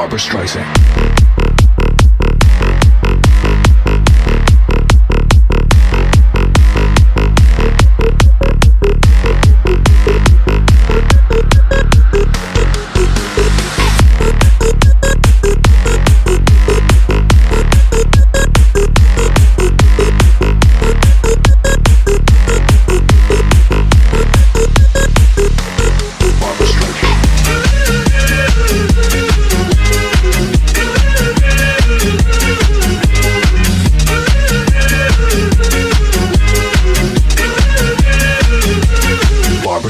Barbara Streisand.